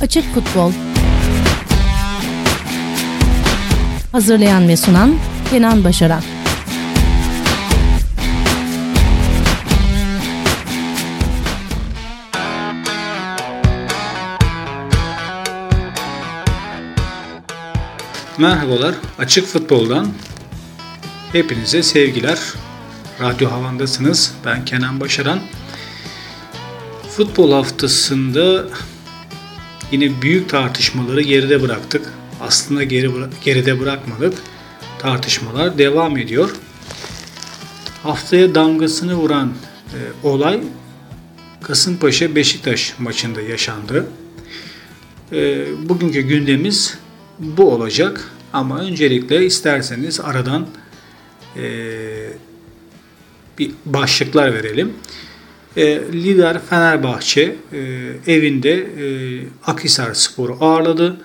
Açık Futbol Hazırlayan ve sunan Kenan Başaran Merhabalar, Açık Futbol'dan hepinize sevgiler. Radyo Havan'dasınız. Ben Kenan Başaran. Futbol haftasında yine büyük tartışmaları geride bıraktık. Aslında geri geride bırakmadık. Tartışmalar devam ediyor. Haftaya damgasını vuran e, olay Kasımpaşa Beşiktaş maçında yaşandı. E, bugünkü gündemimiz bu olacak. Ama öncelikle isterseniz aradan e, bir başlıklar verelim. E, lider Fenerbahçe e, evinde e, Akhisar Spor'u ağırladı.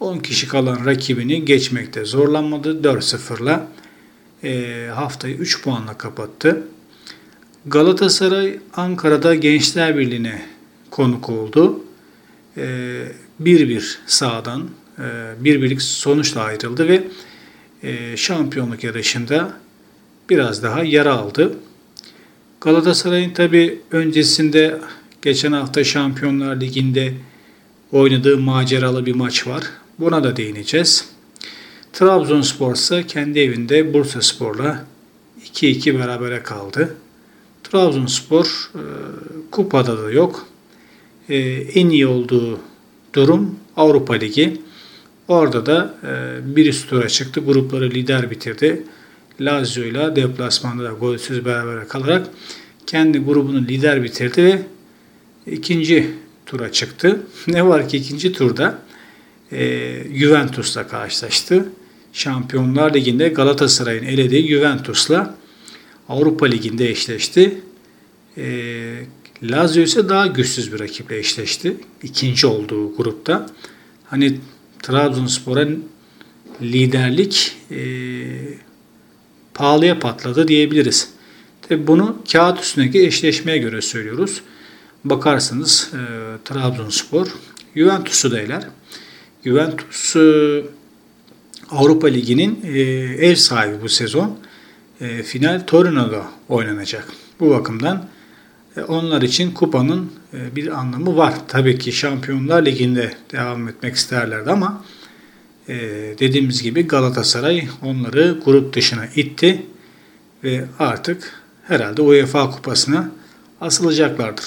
10 kişi kalan rakibini geçmekte zorlanmadı. 4-0'la e, haftayı 3 puanla kapattı. Galatasaray Ankara'da Gençler Birliği'ne konuk oldu. 1-1 e, sağdan e, bir birlik sonuçla ayrıldı ve e, şampiyonluk yarışında biraz daha yara aldı. Galatasaray'ın tabi öncesinde geçen hafta Şampiyonlar Ligi'nde oynadığı maceralı bir maç var. Buna da değineceğiz. Trabzonspor ise kendi evinde Bursa Spor'la 2-2 berabere kaldı. Trabzonspor e, kupada da yok. E, en iyi olduğu durum Avrupa Ligi. Orada da e, bir üst tura çıktı. Grupları lider bitirdi. Lazio ile deplasmanda da golsüz beraber kalarak kendi grubunu lider bitirdi ve ikinci tura çıktı. Ne var ki ikinci turda e, Juventus'la karşılaştı. Şampiyonlar Ligi'nde Galatasaray'ın elediği Juventus'la Avrupa Ligi'nde eşleşti. E, Lazio ise daha güçsüz bir rakiple eşleşti. İkinci olduğu grupta. Hani Trabzonspor'a liderlik e, pahalıya patladı diyebiliriz. Tabi bunu kağıt üstündeki eşleşmeye göre söylüyoruz. Bakarsanız e, Trabzonspor Juventus'u da eler. Juventus e, Avrupa Ligi'nin e, ev sahibi bu sezon. E, final Torino'da oynanacak. Bu bakımdan e, onlar için kupanın e, bir anlamı var. Tabii ki Şampiyonlar Ligi'nde devam etmek isterlerdi ama e, dediğimiz gibi Galatasaray onları grup dışına itti ve artık herhalde UEFA kupasına asılacaklardır.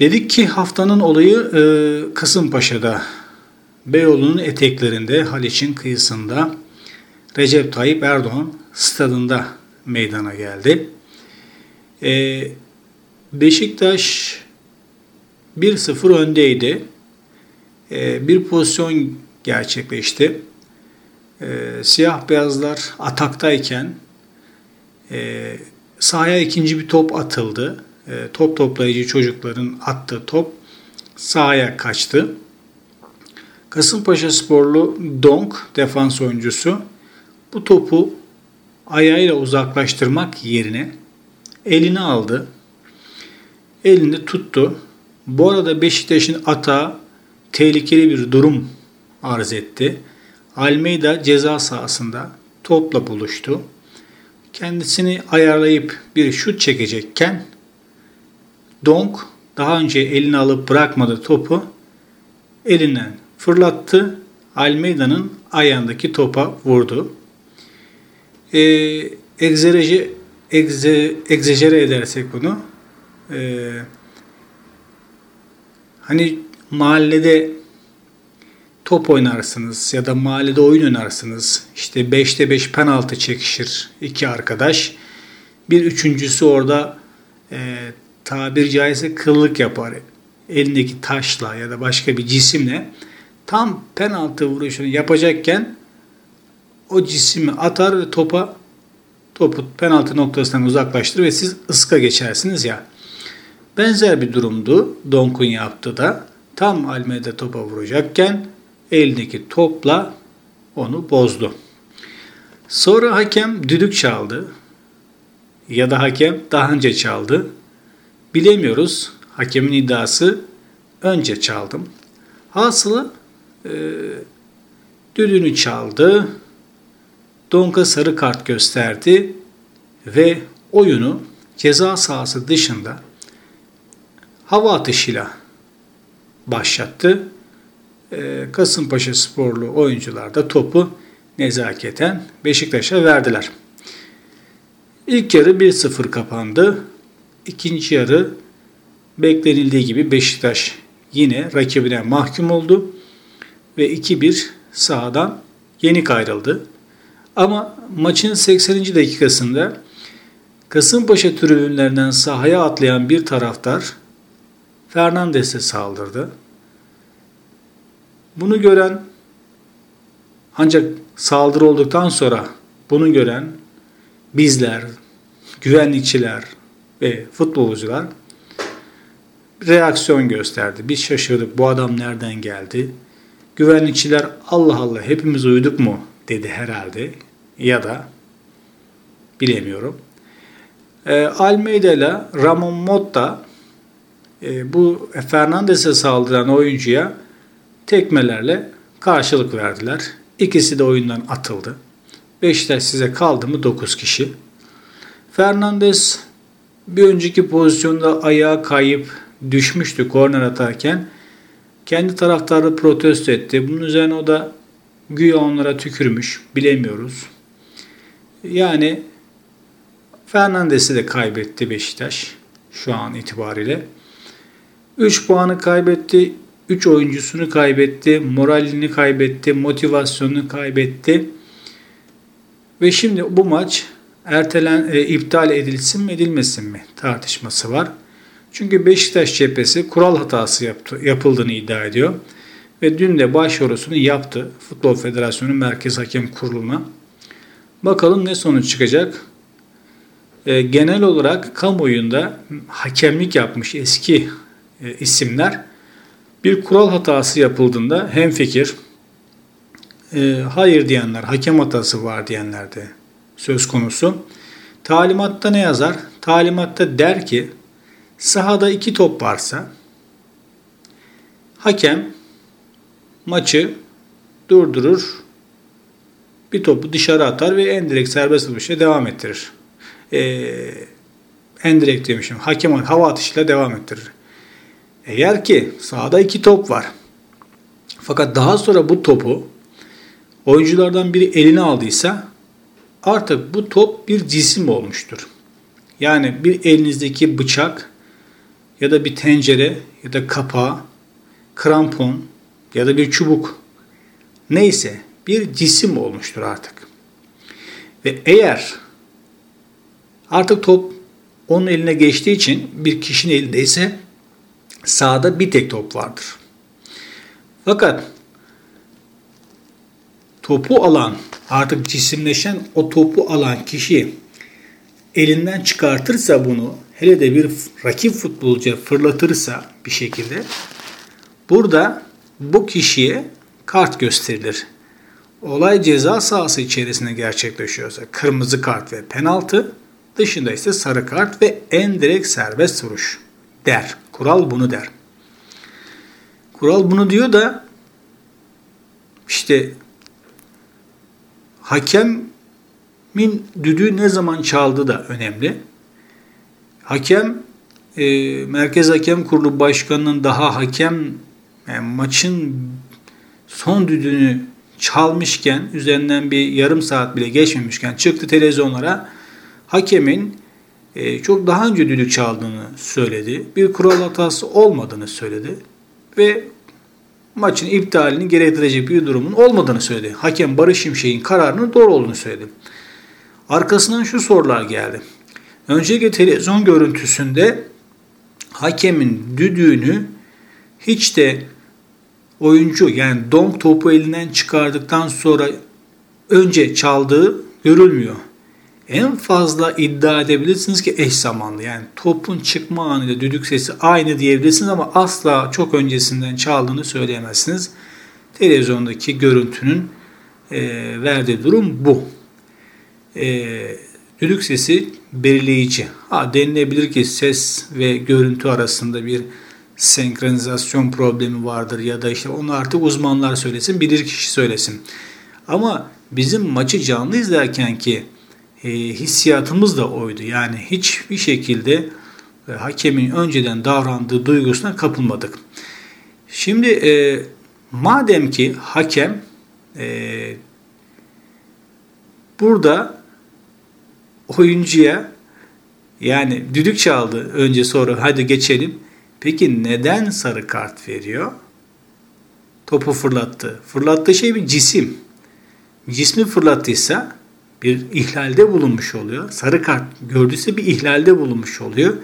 Dedik ki haftanın olayı Kasımpaşa'da Beyoğlu'nun eteklerinde Haliç'in kıyısında Recep Tayyip Erdoğan stadında meydana geldi. Ee, Beşiktaş 1-0 öndeydi. Ee, bir pozisyon gerçekleşti. Ee, siyah beyazlar ataktayken e, sahaya ikinci bir top atıldı. E, top toplayıcı çocukların attığı top sahaya kaçtı. Kasımpaşa sporlu Donk defans oyuncusu bu topu ayağıyla uzaklaştırmak yerine elini aldı. Elini tuttu. Bu arada Beşiktaş'ın atağı tehlikeli bir durum arz etti. Almeida ceza sahasında topla buluştu. Kendisini ayarlayıp bir şut çekecekken Donk daha önce elini alıp bırakmadı topu elinden fırlattı. Almeida'nın ayağındaki topa vurdu. Ee, egzereci egze, egzejere edersek bunu e, hani mahallede top oynarsınız ya da mahallede oyun oynarsınız. İşte 5'te 5 penaltı çekişir iki arkadaş. Bir üçüncüsü orada e, tabir caizse kıllık yapar. Elindeki taşla ya da başka bir cisimle tam penaltı vuruşunu yapacakken o cisimi atar ve topa topu penaltı noktasından uzaklaştırır ve siz ıska geçersiniz ya. Benzer bir durumdu Donk'un yaptığı da. Tam Almeida topa vuracakken elindeki topla onu bozdu. Sonra hakem düdük çaldı. Ya da hakem daha önce çaldı. Bilemiyoruz. Hakemin iddiası önce çaldım. Hasılı e, düdüğünü çaldı. Donka sarı kart gösterdi ve oyunu ceza sahası dışında hava atışıyla başlattı. Ee, Kasımpaşa sporlu oyuncular da topu nezaketen Beşiktaş'a verdiler. İlk yarı 1-0 kapandı. İkinci yarı beklenildiği gibi Beşiktaş yine rakibine mahkum oldu ve 2-1 sahadan yenik ayrıldı. Ama maçın 80. dakikasında Kasımpaşa tribünlerinden sahaya atlayan bir taraftar Fernandes'e saldırdı. Bunu gören ancak saldırı olduktan sonra bunu gören bizler, güvenlikçiler ve futbolcular reaksiyon gösterdi. Biz şaşırdık bu adam nereden geldi? Güvenlikçiler Allah Allah hepimiz uyuduk mu dedi herhalde ya da bilemiyorum. E, Almeida ile Ramon Motta e, bu Fernandes'e saldıran oyuncuya tekmelerle karşılık verdiler. İkisi de oyundan atıldı. Beşiktaş size kaldı mı 9 kişi. Fernandes bir önceki pozisyonda ayağa kayıp düşmüştü korner atarken. Kendi taraftarı protesto etti. Bunun üzerine o da güya onlara tükürmüş. Bilemiyoruz. Yani Fernandes'i de kaybetti Beşiktaş şu an itibariyle. 3 puanı kaybetti. 3 oyuncusunu kaybetti. Moralini kaybetti. Motivasyonunu kaybetti. Ve şimdi bu maç ertelen e, iptal edilsin mi edilmesin mi tartışması var. Çünkü Beşiktaş cephesi kural hatası yaptı, yapıldığını iddia ediyor. Ve dün de başvurusunu yaptı Futbol Federasyonu Merkez Hakem Kurulu'na. Bakalım ne sonuç çıkacak. E, genel olarak kamuoyunda hakemlik yapmış eski e, isimler bir kural hatası yapıldığında hem fikir e, hayır diyenler, hakem hatası var diyenler de söz konusu. Talimatta ne yazar? Talimatta der ki sahada iki top varsa hakem maçı durdurur, bir topu dışarı atar ve en direkt serbest vuruşla devam ettirir. Ee, en direkt demişim. Hakem hava atışıyla devam ettirir. Eğer ki sahada iki top var. Fakat daha sonra bu topu oyunculardan biri eline aldıysa artık bu top bir cisim olmuştur. Yani bir elinizdeki bıçak ya da bir tencere ya da kapağı, krampon ya da bir çubuk neyse bir cisim olmuştur artık. Ve eğer artık top onun eline geçtiği için bir kişinin elindeyse sağda bir tek top vardır. Fakat topu alan artık cisimleşen o topu alan kişi elinden çıkartırsa bunu hele de bir rakip futbolcuya fırlatırsa bir şekilde burada bu kişiye kart gösterilir. Olay ceza sahası içerisinde gerçekleşiyorsa kırmızı kart ve penaltı, dışında ise sarı kart ve en direkt serbest vuruş der. Kural bunu der. Kural bunu diyor da işte hakemin düdüğü ne zaman çaldı da önemli. Hakem e, Merkez Hakem Kurulu Başkanı'nın daha hakem yani maçın son düdüğünü çalmışken üzerinden bir yarım saat bile geçmemişken çıktı televizyonlara hakemin e, çok daha önce düdük çaldığını söyledi. Bir kural hatası olmadığını söyledi. Ve maçın iptalini gerektirecek bir durumun olmadığını söyledi. Hakem Barış Şimşek'in kararının doğru olduğunu söyledi. Arkasından şu sorular geldi. Önceki televizyon görüntüsünde hakemin düdüğünü hiç de oyuncu yani donk topu elinden çıkardıktan sonra önce çaldığı görülmüyor. En fazla iddia edebilirsiniz ki eş zamanlı. Yani topun çıkma anıyla düdük sesi aynı diyebilirsiniz ama asla çok öncesinden çaldığını söyleyemezsiniz. Televizyondaki görüntünün e, verdiği durum bu. E, düdük sesi belirleyici. Ha denilebilir ki ses ve görüntü arasında bir senkronizasyon problemi vardır ya da işte onu artık uzmanlar söylesin, bilir kişi söylesin. Ama bizim maçı canlı izlerken ki e, hissiyatımız da oydu. Yani hiçbir şekilde e, hakemin önceden davrandığı duygusuna kapılmadık. Şimdi e, madem ki hakem e, burada oyuncuya yani düdük çaldı önce sonra hadi geçelim. Peki neden sarı kart veriyor? Topu fırlattı. Fırlattığı şey bir cisim. Cismi fırlattıysa bir ihlalde bulunmuş oluyor. Sarı kart gördüyse bir ihlalde bulunmuş oluyor.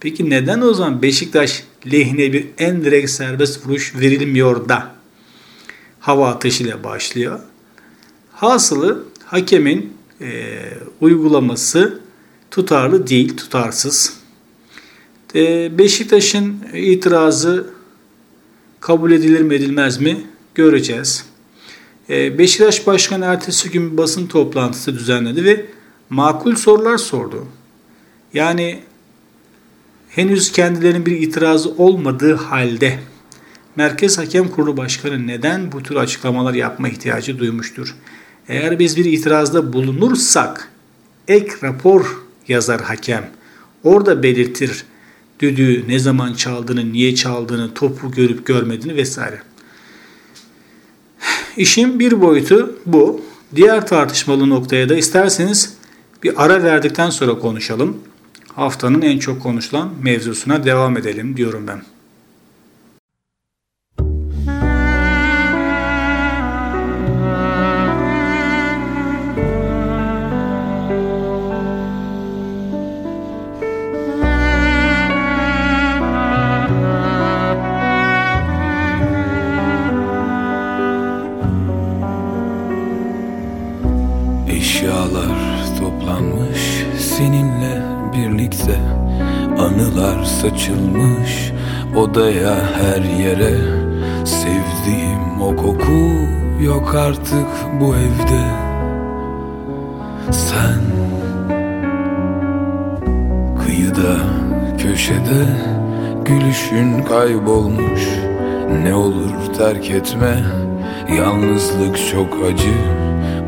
Peki neden o zaman Beşiktaş lehine bir en direkt serbest vuruş verilmiyor da hava ateşiyle başlıyor? Hasılı hakemin e, uygulaması tutarlı değil, tutarsız. E, Beşiktaş'ın itirazı kabul edilir mi edilmez mi göreceğiz. E, Beşiktaş Başkanı ertesi gün basın toplantısı düzenledi ve makul sorular sordu. Yani henüz kendilerinin bir itirazı olmadığı halde Merkez Hakem Kurulu Başkanı neden bu tür açıklamalar yapma ihtiyacı duymuştur? Eğer biz bir itirazda bulunursak ek rapor yazar hakem. Orada belirtir düdüğü ne zaman çaldığını, niye çaldığını, topu görüp görmediğini vesaire. İşin bir boyutu bu. Diğer tartışmalı noktaya da isterseniz bir ara verdikten sonra konuşalım. Haftanın en çok konuşulan mevzusuna devam edelim diyorum ben. Saçılmış odaya her yere Sevdiğim o koku yok artık bu evde. Sen kıyıda köşede gülüşün kaybolmuş. Ne olur terk etme yalnızlık çok acı.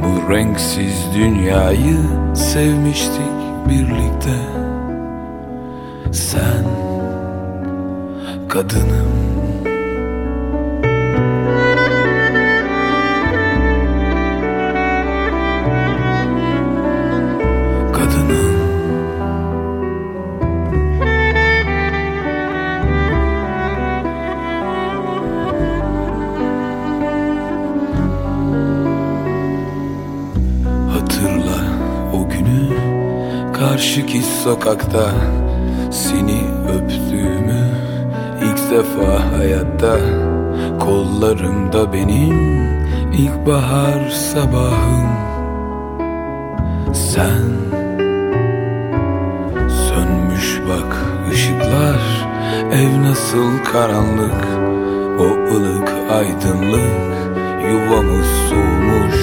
Bu renksiz dünyayı sevmiştik birlikte Sen kadınım. Hatırla o günü Karşıki sokakta Seni öptüğümü defa hayatta Kollarımda benim ilkbahar sabahım. Sen Sönmüş bak ışıklar Ev nasıl karanlık O ılık aydınlık Yuvamız soğumuş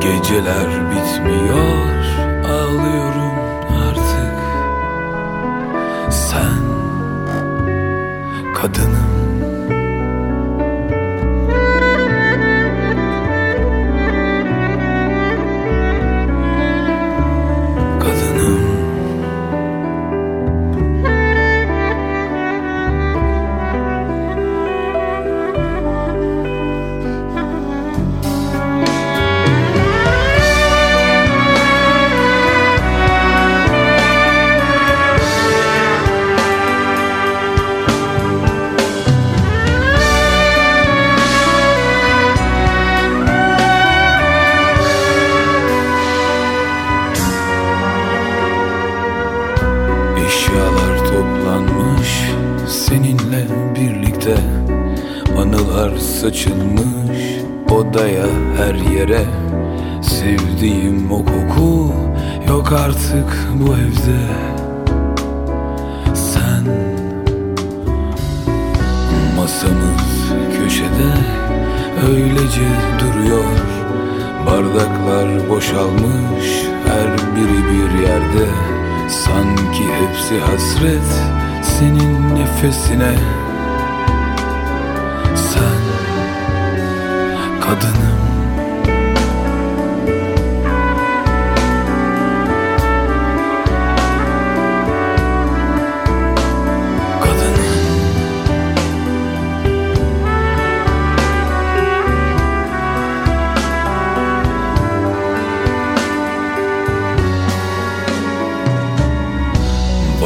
Geceler bitmiyor Sen kadınım Masamız köşede öylece duruyor. Bardaklar boşalmış her biri bir yerde. Sanki hepsi hasret senin nefesine. Sen kadınım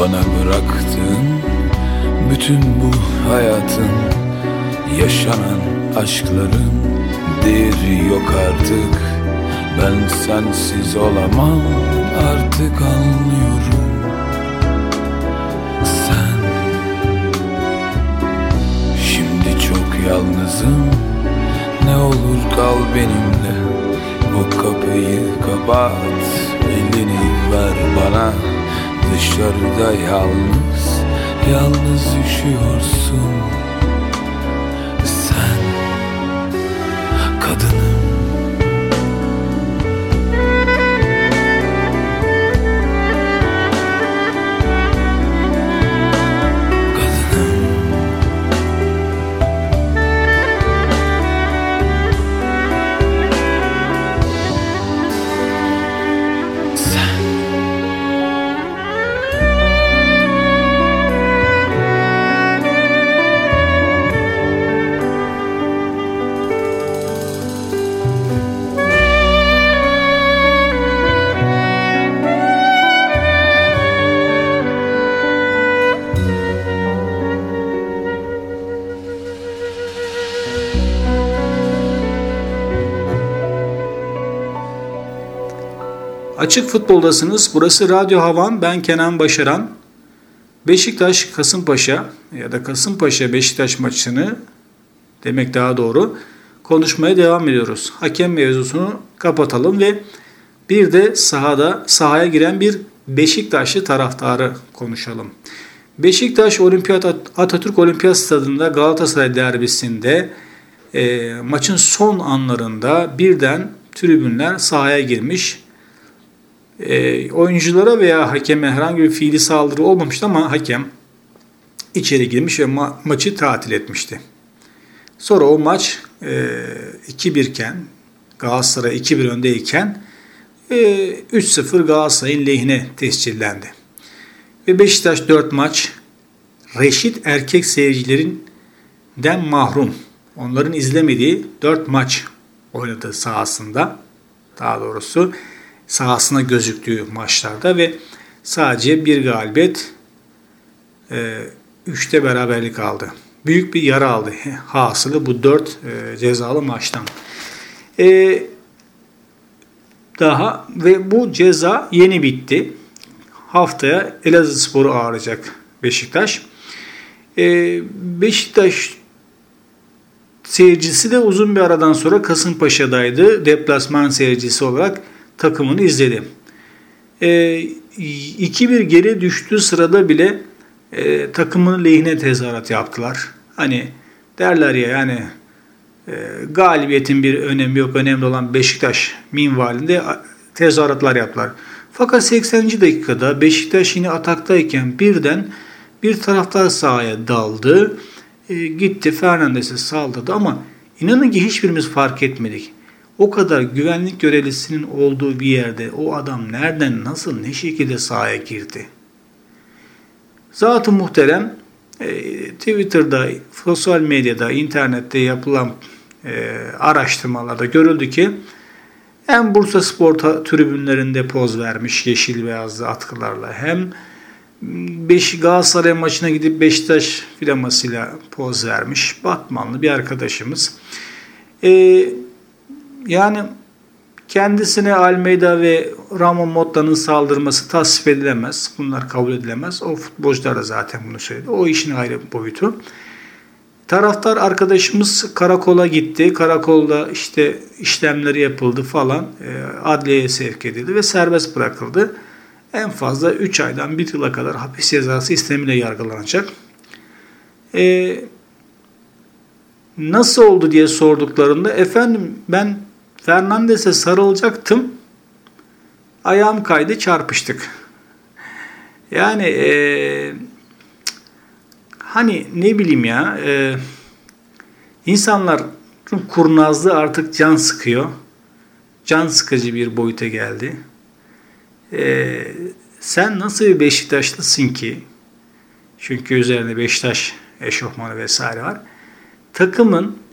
Bana bıraktığın bütün bu hayatın Yaşanan aşkların değeri yok artık. Ben sensiz olamam artık anlıyorum. Sen Şimdi çok yalnızım. Ne olur kal benimle. Bu kapıyı kapat Elini ver bana Dışarıda yalnız Yalnız üşüyorsun. Sen Kadınım Açık futboldasınız. Burası Radyo Havan. Ben Kenan Başaran. Beşiktaş Kasımpaşa ya da Kasımpaşa Beşiktaş maçını demek daha doğru konuşmaya devam ediyoruz. Hakem mevzusunu kapatalım ve bir de sahada sahaya giren bir Beşiktaşlı taraftarı konuşalım. Beşiktaş Olimpiyat Atatürk Olimpiyat Stadında Galatasaray derbisinde e, maçın son anlarında birden tribünler sahaya girmiş. E, oyunculara veya hakeme herhangi bir fiili saldırı olmamıştı ama hakem içeri girmiş ve ma- maçı tatil etmişti. Sonra o maç e, 2-1 iken Galatasaray 2-1 öndeyken e, 3-0 Galatasaray'ın lehine tescillendi. Ve Beşiktaş 4 maç reşit erkek seyircilerinden mahrum. Onların izlemediği 4 maç oynadı sahasında. Daha doğrusu sahasına gözüktüğü maçlarda ve sadece bir galibiyet e, üçte beraberlik aldı. Büyük bir yara aldı hasılı bu dört e, cezalı maçtan. E, daha ve bu ceza yeni bitti. Haftaya Elazığ Spor'u ağırlayacak Beşiktaş. E, Beşiktaş seyircisi de uzun bir aradan sonra Kasımpaşa'daydı. Deplasman seyircisi olarak takımını izledi. E, 2-1 geri düştüğü sırada bile e, takımının lehine tezahürat yaptılar. Hani derler ya yani e, galibiyetin bir önemi yok. Önemli olan Beşiktaş minvalinde tezahüratlar yaptılar. Fakat 80. dakikada Beşiktaş yine ataktayken birden bir taraftar sahaya daldı. E, gitti Fernandes'e saldırdı ama inanın ki hiçbirimiz fark etmedik. O kadar güvenlik görevlisinin olduğu bir yerde o adam nereden, nasıl, ne şekilde sahaya girdi? Zat-ı muhterem e, Twitter'da, sosyal medyada, internette yapılan e, araştırmalarda görüldü ki hem Bursa Spor tribünlerinde poz vermiş yeşil beyazlı atkılarla hem Beş Galatasaray maçına gidip Beşiktaş filamasıyla poz vermiş Batmanlı bir arkadaşımız. Ee, yani kendisine Almeida ve Ramon Motta'nın saldırması tasvip edilemez. Bunlar kabul edilemez. O futbolcular da zaten bunu söyledi. O işin ayrı boyutu. Taraftar arkadaşımız karakola gitti. Karakolda işte işlemleri yapıldı falan. E, adliyeye sevk edildi ve serbest bırakıldı. En fazla 3 aydan 1 yıla kadar hapis cezası istemiyle yargılanacak. E, nasıl oldu diye sorduklarında efendim ben Fernandes'e sarılacaktım. Ayağım kaydı çarpıştık. Yani e, hani ne bileyim ya e, insanlar kurnazlığı artık can sıkıyor. Can sıkıcı bir boyuta geldi. Ee, sen nasıl bir Beşiktaşlısın ki? Çünkü üzerinde Beşiktaş eşofmanı vesaire var. Takımın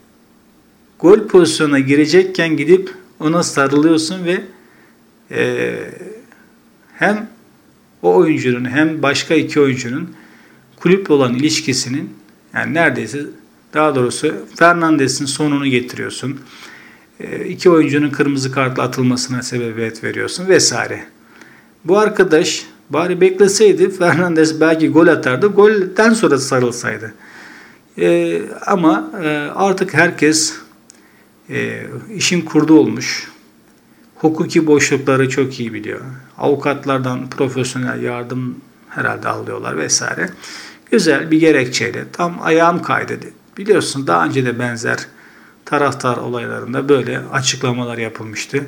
gol pozisyonuna girecekken gidip ona sarılıyorsun ve e, hem o oyuncunun hem başka iki oyuncunun kulüple olan ilişkisinin yani neredeyse daha doğrusu Fernandes'in sonunu getiriyorsun. E, iki oyuncunun kırmızı kartla atılmasına sebebiyet veriyorsun vesaire. Bu arkadaş bari bekleseydi Fernandes belki gol atardı. Golden sonra sarılsaydı. E, ama e, artık herkes e, işin kurdu olmuş. Hukuki boşlukları çok iyi biliyor. Avukatlardan profesyonel yardım herhalde alıyorlar vesaire. Güzel bir gerekçeyle tam ayağım kaydı. Biliyorsun daha önce de benzer taraftar olaylarında böyle açıklamalar yapılmıştı.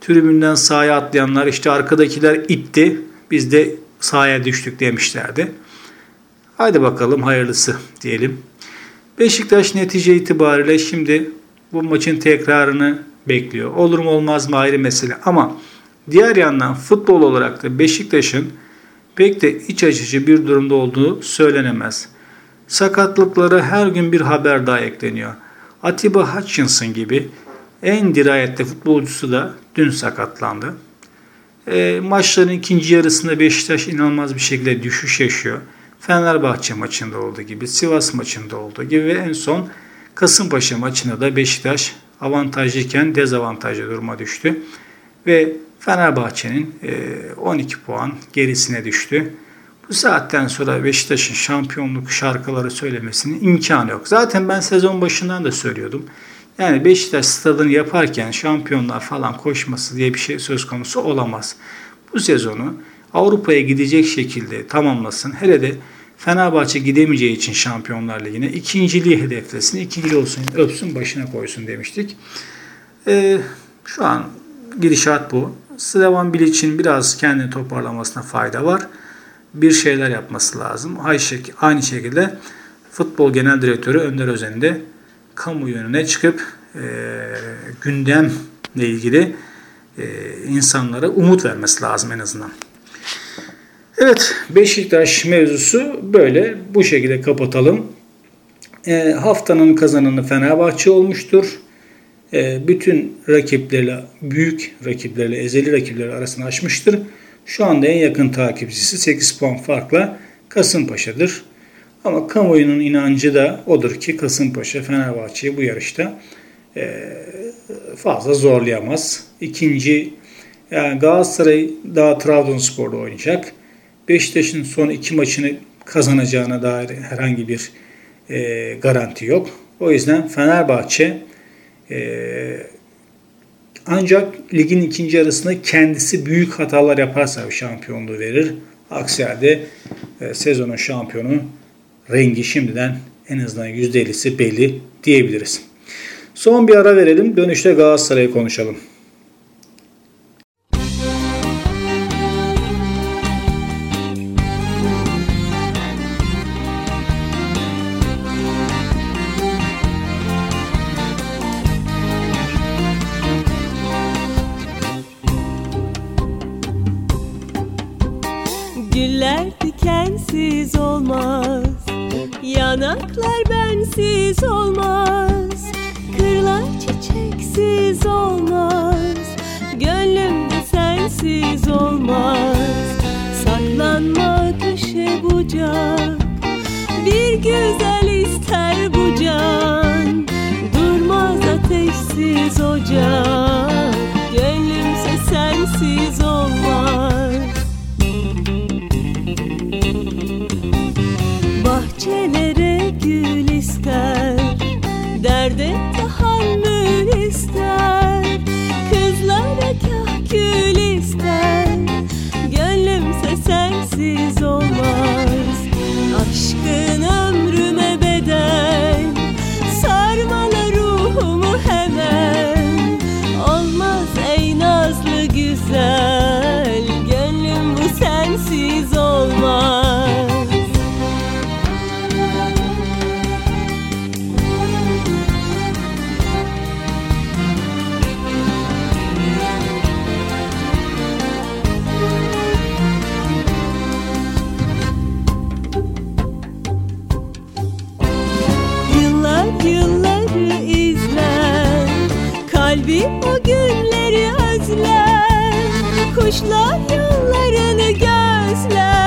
Tribünden sahaya atlayanlar işte arkadakiler itti biz de sahaya düştük demişlerdi. Haydi bakalım hayırlısı diyelim. Beşiktaş netice itibariyle şimdi bu maçın tekrarını bekliyor. Olur mu olmaz mı ayrı mesele ama diğer yandan futbol olarak da Beşiktaş'ın pek de iç açıcı bir durumda olduğu söylenemez. Sakatlıkları her gün bir haber daha ekleniyor. Atiba Hutchinson gibi en dirayetli futbolcusu da dün sakatlandı. E, maçların ikinci yarısında Beşiktaş inanılmaz bir şekilde düşüş yaşıyor. Fenerbahçe maçında olduğu gibi, Sivas maçında olduğu gibi ve en son Kasımpaşa maçında da Beşiktaş avantajlıyken dezavantajlı duruma düştü. Ve Fenerbahçe'nin 12 puan gerisine düştü. Bu saatten sonra Beşiktaş'ın şampiyonluk şarkıları söylemesinin imkanı yok. Zaten ben sezon başından da söylüyordum. Yani Beşiktaş stadını yaparken şampiyonlar falan koşması diye bir şey söz konusu olamaz. Bu sezonu Avrupa'ya gidecek şekilde tamamlasın. Hele de Fenerbahçe gidemeyeceği için Şampiyonlar Ligi'ne ikinciliği hedeflesin. ikinci olsun, öpsün, başına koysun demiştik. Ee, şu an gidişat bu. Slavan Bilic'in biraz kendini toparlamasına fayda var. Bir şeyler yapması lazım. Aynı şekilde futbol genel direktörü Önder Özen de kamu yönüne çıkıp e, gündemle ilgili e, insanlara umut vermesi lazım en azından. Evet Beşiktaş mevzusu böyle bu şekilde kapatalım. E, haftanın kazananı Fenerbahçe olmuştur. E, bütün rakiplerle büyük rakiplerle ezeli rakipleri arasını açmıştır. Şu anda en yakın takipçisi 8 puan farkla Kasımpaşa'dır. Ama kamuoyunun inancı da odur ki Kasımpaşa Fenerbahçe'yi bu yarışta e, fazla zorlayamaz. İkinci yani Galatasaray daha Trabzonspor'da oynayacak. Beşiktaş'ın son iki maçını kazanacağına dair herhangi bir e, garanti yok. O yüzden Fenerbahçe e, ancak ligin ikinci yarısında kendisi büyük hatalar yaparsa şampiyonluğu verir. Aksi halde e, sezonun şampiyonu rengi şimdiden en azından %50'si belli diyebiliriz. Son bir ara verelim. Dönüşte Galatasaray'ı konuşalım. Bensiz olmaz. Kırlar çiçeksiz olmaz. Gönlümde sensiz olmaz Kalbim o günleri özler. Kuşlar yollarını gözler.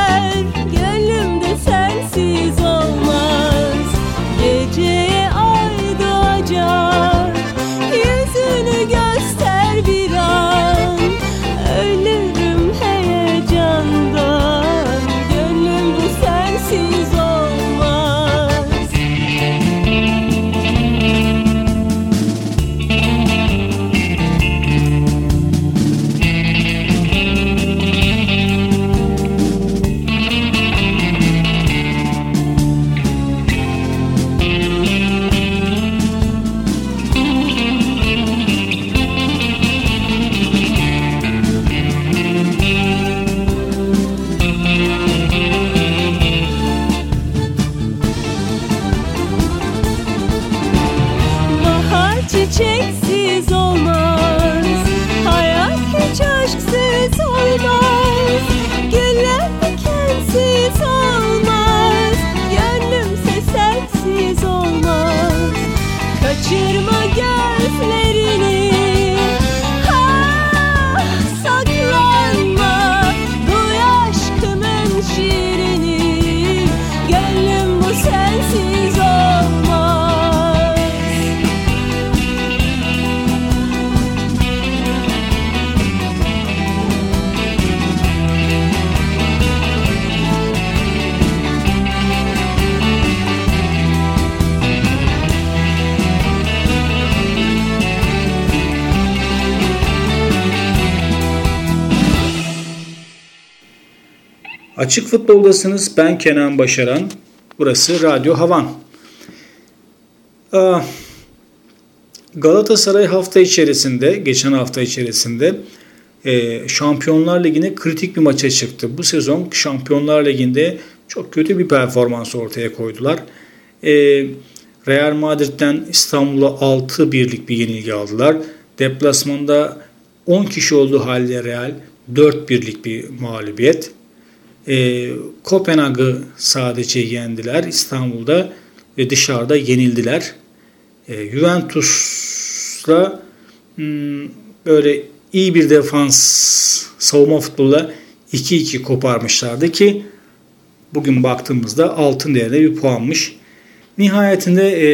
Açık Futbol'dasınız. Ben Kenan Başaran. Burası Radyo Havan. Galatasaray hafta içerisinde, geçen hafta içerisinde e, Şampiyonlar Ligi'ne kritik bir maça çıktı. Bu sezon Şampiyonlar Ligi'nde çok kötü bir performans ortaya koydular. E, Real Madrid'den İstanbul'a 6 birlik bir yenilgi aldılar. Deplasmanda 10 kişi olduğu halde Real 4 birlik bir mağlubiyet. E, Kopenhag'ı sadece yendiler İstanbul'da ve dışarıda yenildiler. E, Juventus'la hmm, böyle iyi bir defans savunma futboluyla 2-2 koparmışlardı ki bugün baktığımızda altın değerinde bir puanmış. Nihayetinde e,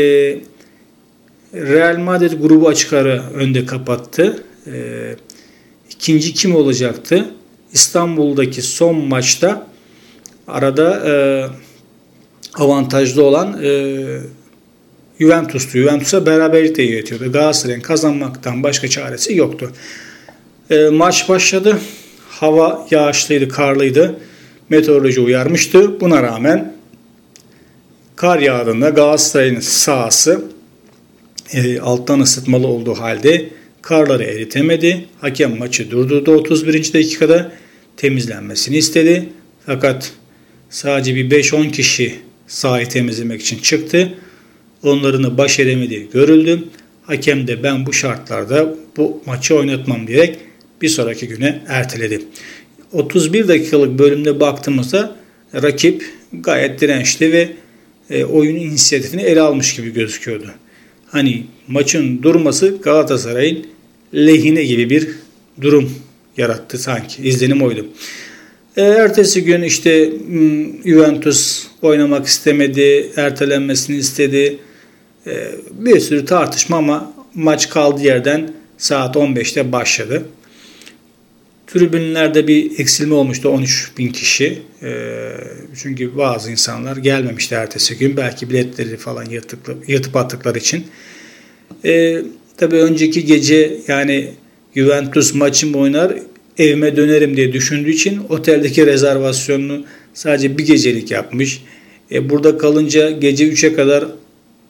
Real Madrid grubu açık ara önde kapattı. E, ikinci kim olacaktı? İstanbul'daki son maçta arada e, avantajlı olan e, Juventus'tu. Juventus'a beraberlikle yönetiyordu. Galatasaray'ın kazanmaktan başka çaresi yoktu. E, maç başladı. Hava yağışlıydı, karlıydı. Meteoroloji uyarmıştı. Buna rağmen kar yağdığında Galatasaray'ın sahası e, alttan ısıtmalı olduğu halde karları eritemedi. Hakem maçı durdurdu 31. dakikada temizlenmesini istedi. Fakat sadece bir 5-10 kişi sahayı temizlemek için çıktı. Onlarını baş edemediği görüldü. Hakem de ben bu şartlarda bu maçı oynatmam diyerek bir sonraki güne erteledi. 31 dakikalık bölümde baktığımızda rakip gayet dirençli ve e, oyunun inisiyatifini ele almış gibi gözüküyordu. Hani maçın durması Galatasaray'ın lehine gibi bir durum yarattı sanki. İzlenim oydu. E, ertesi gün işte hmm, Juventus oynamak istemedi, ertelenmesini istedi. E, bir sürü tartışma ama maç kaldığı yerden saat 15'te başladı. Tribünlerde bir eksilme olmuştu 13 bin kişi. E, çünkü bazı insanlar gelmemişti ertesi gün. Belki biletleri falan yırtıklı, yırtıp attıkları için. E, tabii önceki gece yani Juventus maçım oynar evime dönerim diye düşündüğü için oteldeki rezervasyonunu sadece bir gecelik yapmış. E, burada kalınca gece 3'e kadar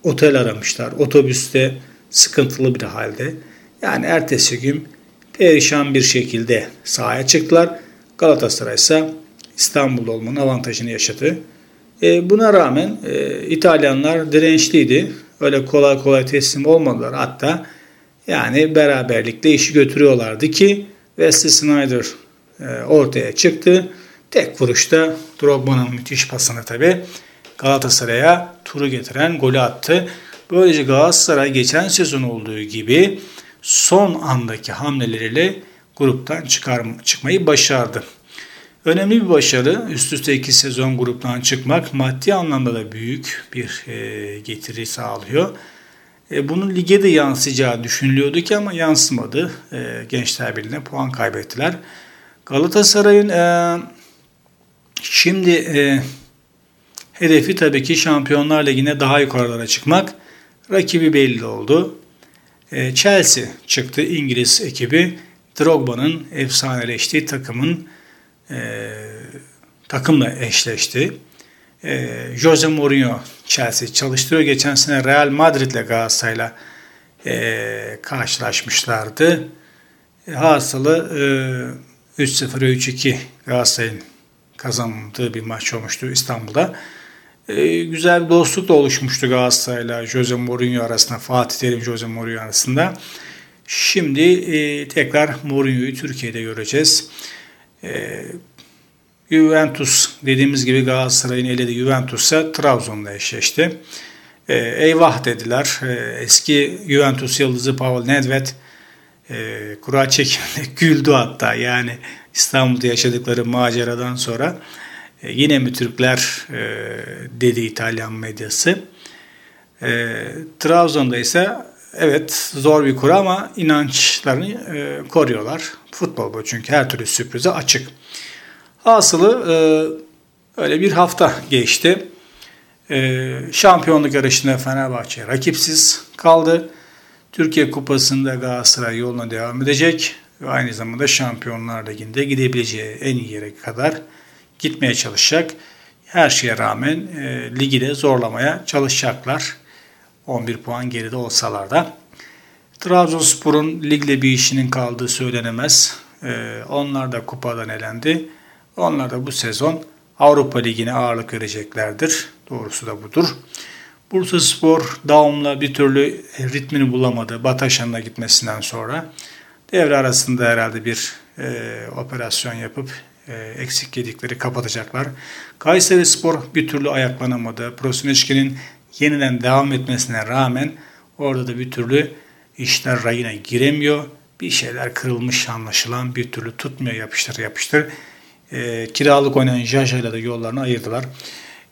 otel aramışlar. Otobüste sıkıntılı bir halde. Yani ertesi gün perişan bir şekilde sahaya çıktılar. Galatasaray ise İstanbul'da olmanın avantajını yaşadı. E, buna rağmen e, İtalyanlar dirençliydi. Öyle kolay kolay teslim olmadılar. Hatta yani beraberlikle işi götürüyorlardı ki Wesley Snyder e, ortaya çıktı. Tek vuruşta Drogba'nın müthiş pasını tabi Galatasaray'a turu getiren golü attı. Böylece Galatasaray geçen sezon olduğu gibi son andaki hamleleriyle gruptan çıkar, çıkmayı başardı. Önemli bir başarı. Üst üste iki sezon gruptan çıkmak maddi anlamda da büyük bir e, getiri sağlıyor. E, bunun lige de yansıyacağı düşünülüyordu ki ama yansımadı. E, Gençler Birliği'ne puan kaybettiler. Galatasaray'ın e, şimdi e, hedefi tabii ki Şampiyonlar Ligi'ne daha yukarılara çıkmak. Rakibi belli oldu. Chelsea çıktı İngiliz ekibi. Drogba'nın efsaneleştiği takımın takımla eşleşti. E, Jose Mourinho Chelsea çalıştırıyor. Geçen sene Real Madrid ile Galatasaray'la e, karşılaşmışlardı. E, hasılı e, 3-0 3-2 Galatasaray'ın kazandığı bir maç olmuştu İstanbul'da. E, güzel bir dostluk da oluşmuştu Galatasaray'la Jose Mourinho arasında, Fatih Terim Jose Mourinho arasında. Şimdi e, tekrar Mourinho'yu Türkiye'de göreceğiz. E, Juventus dediğimiz gibi Galatasaray'ın eledi Juventus'a Trabzon'da eşleşti. E, eyvah dediler. E, eski Juventus yıldızı Pavel Nedved e, kura çekiminde güldü hatta. Yani İstanbul'da yaşadıkları maceradan sonra e, yine mi Türkler e, dedi İtalyan medyası. E, Trabzon'da ise evet zor bir kura ama inançlarını e, koruyorlar. Futbol bu çünkü her türlü sürprize açık. Hasılı e, öyle bir hafta geçti. E, şampiyonluk yarışında Fenerbahçe rakipsiz kaldı. Türkiye Kupası'nda Galatasaray yoluna devam edecek ve aynı zamanda Şampiyonlar Ligi'nde gidebileceği en iyi yere kadar gitmeye çalışacak. Her şeye rağmen e, ligi de zorlamaya çalışacaklar. 11 puan geride olsalar da. Trabzonspor'un ligle bir işinin kaldığı söylenemez. E, onlar da kupadan elendi. Onlar da bu sezon Avrupa Ligi'ne ağırlık vereceklerdir. Doğrusu da budur. Bursa Spor Daum'la bir türlü ritmini bulamadı Bataşan'la gitmesinden sonra. Devre arasında herhalde bir e, operasyon yapıp e, eksik yedikleri kapatacaklar. Kayseri Spor bir türlü ayaklanamadı. Prosinecki'nin yeniden devam etmesine rağmen orada da bir türlü işler rayına giremiyor. Bir şeyler kırılmış anlaşılan bir türlü tutmuyor yapıştır yapıştır e, kiralık oynayan Jaja ile de yollarını ayırdılar.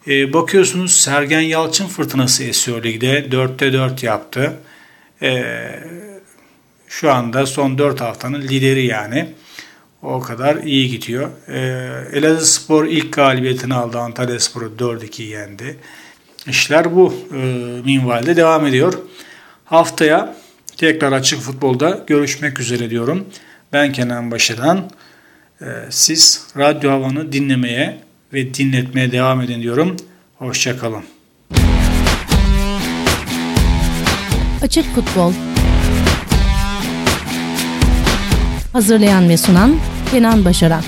E, bakıyorsunuz Sergen Yalçın fırtınası esiyor ligde. 4'te 4 yaptı. E, şu anda son 4 haftanın lideri yani. O kadar iyi gidiyor. E, Elazığ Spor ilk galibiyetini aldı. Antalya Spor'u 4-2 yendi. İşler bu e, minvalde devam ediyor. Haftaya tekrar açık futbolda görüşmek üzere diyorum. Ben Kenan Başaran. Ee, siz radyo havanı dinlemeye ve dinletmeye devam edin diyorum. Hoşçakalın. Açık Futbol Hazırlayan ve sunan Kenan Başaran